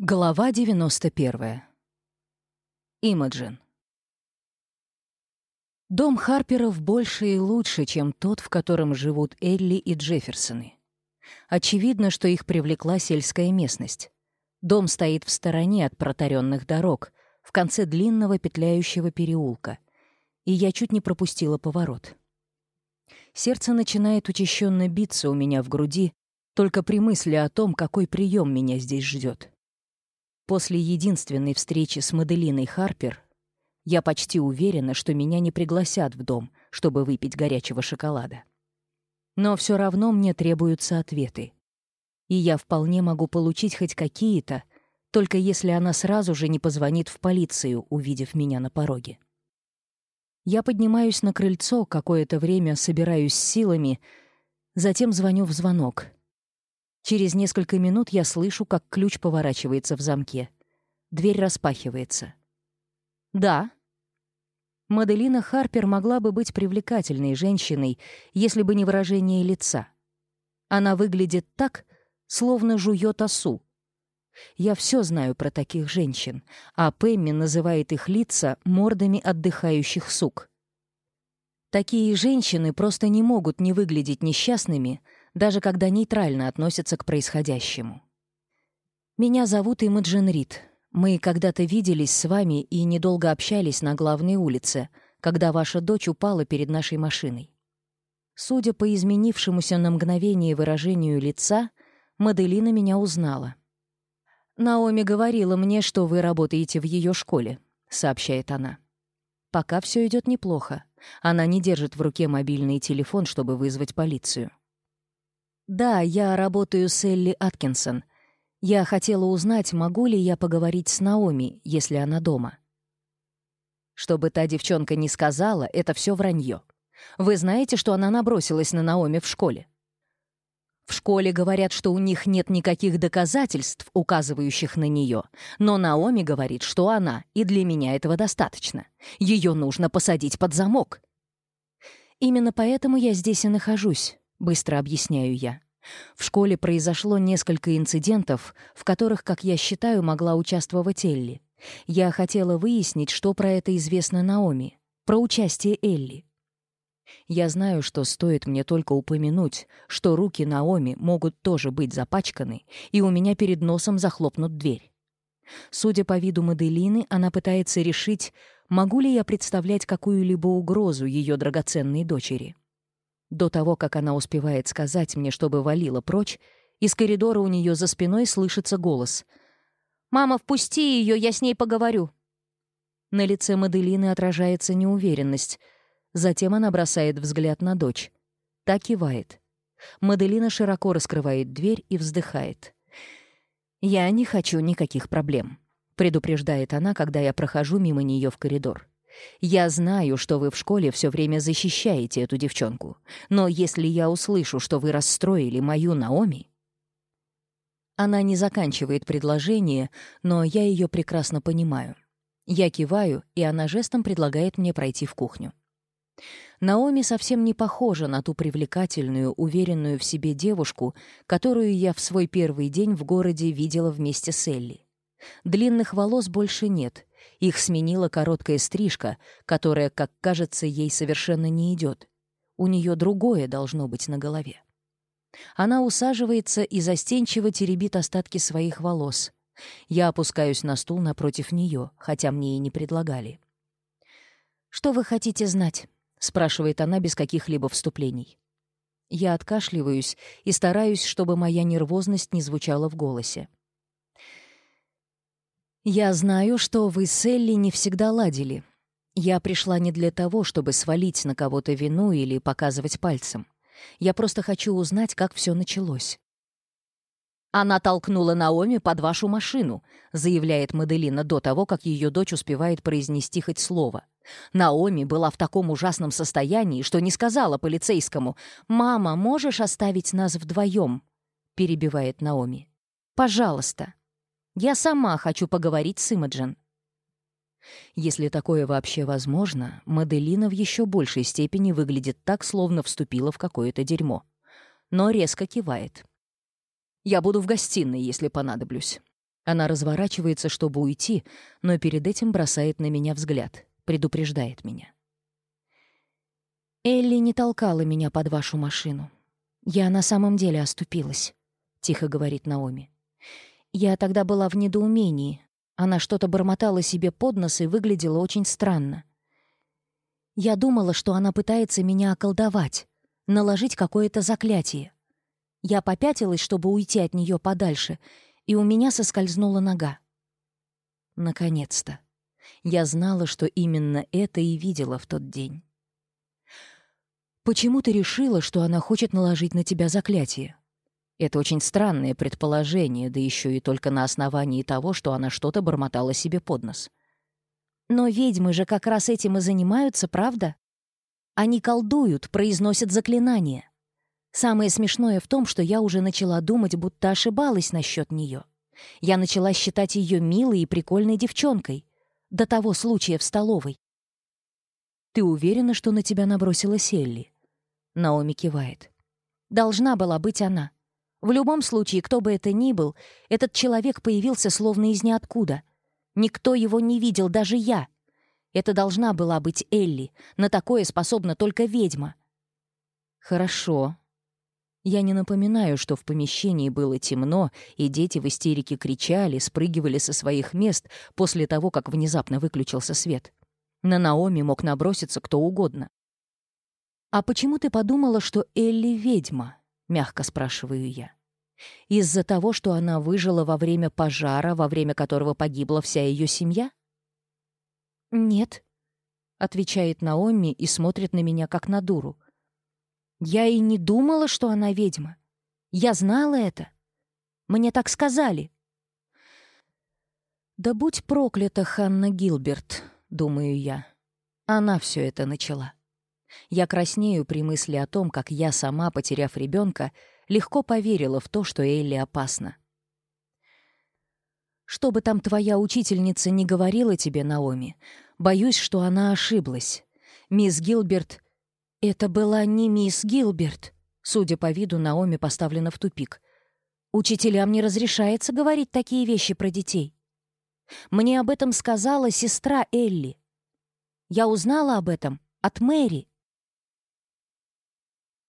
Глава 91. Имаджин. Дом Харперов больше и лучше, чем тот, в котором живут Элли и Джефферсоны. Очевидно, что их привлекла сельская местность. Дом стоит в стороне от протаренных дорог, в конце длинного петляющего переулка. И я чуть не пропустила поворот. Сердце начинает учащенно биться у меня в груди, только при мысли о том, какой прием меня здесь ждет. После единственной встречи с Маделиной Харпер я почти уверена, что меня не пригласят в дом, чтобы выпить горячего шоколада. Но все равно мне требуются ответы. И я вполне могу получить хоть какие-то, только если она сразу же не позвонит в полицию, увидев меня на пороге. Я поднимаюсь на крыльцо, какое-то время собираюсь силами, затем звоню в звонок — Через несколько минут я слышу, как ключ поворачивается в замке. Дверь распахивается. «Да». Маделина Харпер могла бы быть привлекательной женщиной, если бы не выражение лица. Она выглядит так, словно жует осу. Я все знаю про таких женщин, а Пэмми называет их лица мордами отдыхающих сук. Такие женщины просто не могут не выглядеть несчастными — даже когда нейтрально относятся к происходящему. «Меня зовут Имаджин Рид. Мы когда-то виделись с вами и недолго общались на главной улице, когда ваша дочь упала перед нашей машиной. Судя по изменившемуся на мгновение выражению лица, Маделина меня узнала. «Наоми говорила мне, что вы работаете в ее школе», — сообщает она. «Пока все идет неплохо. Она не держит в руке мобильный телефон, чтобы вызвать полицию. «Да, я работаю с Элли Аткинсон. Я хотела узнать, могу ли я поговорить с Наоми, если она дома». Чтобы та девчонка не сказала, это все вранье. Вы знаете, что она набросилась на Наоми в школе? В школе говорят, что у них нет никаких доказательств, указывающих на нее, но Наоми говорит, что она, и для меня этого достаточно. Ее нужно посадить под замок. Именно поэтому я здесь и нахожусь. Быстро объясняю я. В школе произошло несколько инцидентов, в которых, как я считаю, могла участвовать Элли. Я хотела выяснить, что про это известно Наоми, про участие Элли. Я знаю, что стоит мне только упомянуть, что руки Наоми могут тоже быть запачканы, и у меня перед носом захлопнут дверь. Судя по виду Маделины, она пытается решить, могу ли я представлять какую-либо угрозу ее драгоценной дочери. До того, как она успевает сказать мне, чтобы валила прочь, из коридора у нее за спиной слышится голос. «Мама, впусти ее, я с ней поговорю». На лице Маделины отражается неуверенность. Затем она бросает взгляд на дочь. Та кивает. Маделина широко раскрывает дверь и вздыхает. «Я не хочу никаких проблем», — предупреждает она, когда я прохожу мимо нее в коридор. Я знаю, что вы в школе все время защищаете эту девчонку, но если я услышу, что вы расстроили мою Наоми...» Она не заканчивает предложение, но я ее прекрасно понимаю. Я киваю, и она жестом предлагает мне пройти в кухню. Наоми совсем не похожа на ту привлекательную, уверенную в себе девушку, которую я в свой первый день в городе видела вместе с Элли. Длинных волос больше нет, их сменила короткая стрижка, которая, как кажется, ей совершенно не идет. У нее другое должно быть на голове. Она усаживается и застенчиво теребит остатки своих волос. Я опускаюсь на стул напротив нее, хотя мне и не предлагали. «Что вы хотите знать?» — спрашивает она без каких-либо вступлений. Я откашливаюсь и стараюсь, чтобы моя нервозность не звучала в голосе. «Я знаю, что вы с Элли не всегда ладили. Я пришла не для того, чтобы свалить на кого-то вину или показывать пальцем. Я просто хочу узнать, как все началось». «Она толкнула Наоми под вашу машину», — заявляет Маделина до того, как ее дочь успевает произнести хоть слово. Наоми была в таком ужасном состоянии, что не сказала полицейскому «Мама, можешь оставить нас вдвоем?» — перебивает Наоми. «Пожалуйста». Я сама хочу поговорить с Имаджин». Если такое вообще возможно, Маделина в еще большей степени выглядит так, словно вступила в какое-то дерьмо. Но резко кивает. «Я буду в гостиной, если понадоблюсь». Она разворачивается, чтобы уйти, но перед этим бросает на меня взгляд, предупреждает меня. «Элли не толкала меня под вашу машину. Я на самом деле оступилась», — тихо говорит Наоми. Я тогда была в недоумении. Она что-то бормотала себе под нос и выглядела очень странно. Я думала, что она пытается меня околдовать, наложить какое-то заклятие. Я попятилась, чтобы уйти от нее подальше, и у меня соскользнула нога. Наконец-то. Я знала, что именно это и видела в тот день. «Почему ты решила, что она хочет наложить на тебя заклятие?» Это очень странное предположение, да еще и только на основании того, что она что-то бормотала себе под нос. Но ведьмы же как раз этим и занимаются, правда? Они колдуют, произносят заклинания. Самое смешное в том, что я уже начала думать, будто ошибалась насчет нее. Я начала считать ее милой и прикольной девчонкой. До того случая в столовой. «Ты уверена, что на тебя набросила Селли?» Наоми кивает. «Должна была быть она. В любом случае, кто бы это ни был, этот человек появился словно из ниоткуда. Никто его не видел, даже я. Это должна была быть Элли. На такое способна только ведьма. Хорошо. Я не напоминаю, что в помещении было темно, и дети в истерике кричали, спрыгивали со своих мест после того, как внезапно выключился свет. На Наоми мог наброситься кто угодно. «А почему ты подумала, что Элли ведьма?» — мягко спрашиваю я. «Из-за того, что она выжила во время пожара, во время которого погибла вся ее семья?» «Нет», — отвечает Наоми и смотрит на меня, как на дуру. «Я и не думала, что она ведьма. Я знала это. Мне так сказали». «Да будь проклята, Ханна Гилберт», — думаю я. Она все это начала. Я краснею при мысли о том, как я сама, потеряв ребенка, легко поверила в то, что Элли опасна. «Что бы там твоя учительница не говорила тебе, Наоми, боюсь, что она ошиблась. Мисс Гилберт...» «Это была не мисс Гилберт», Судя по виду, Наоми поставлена в тупик. «Учителям не разрешается говорить такие вещи про детей. Мне об этом сказала сестра Элли. Я узнала об этом от Мэри.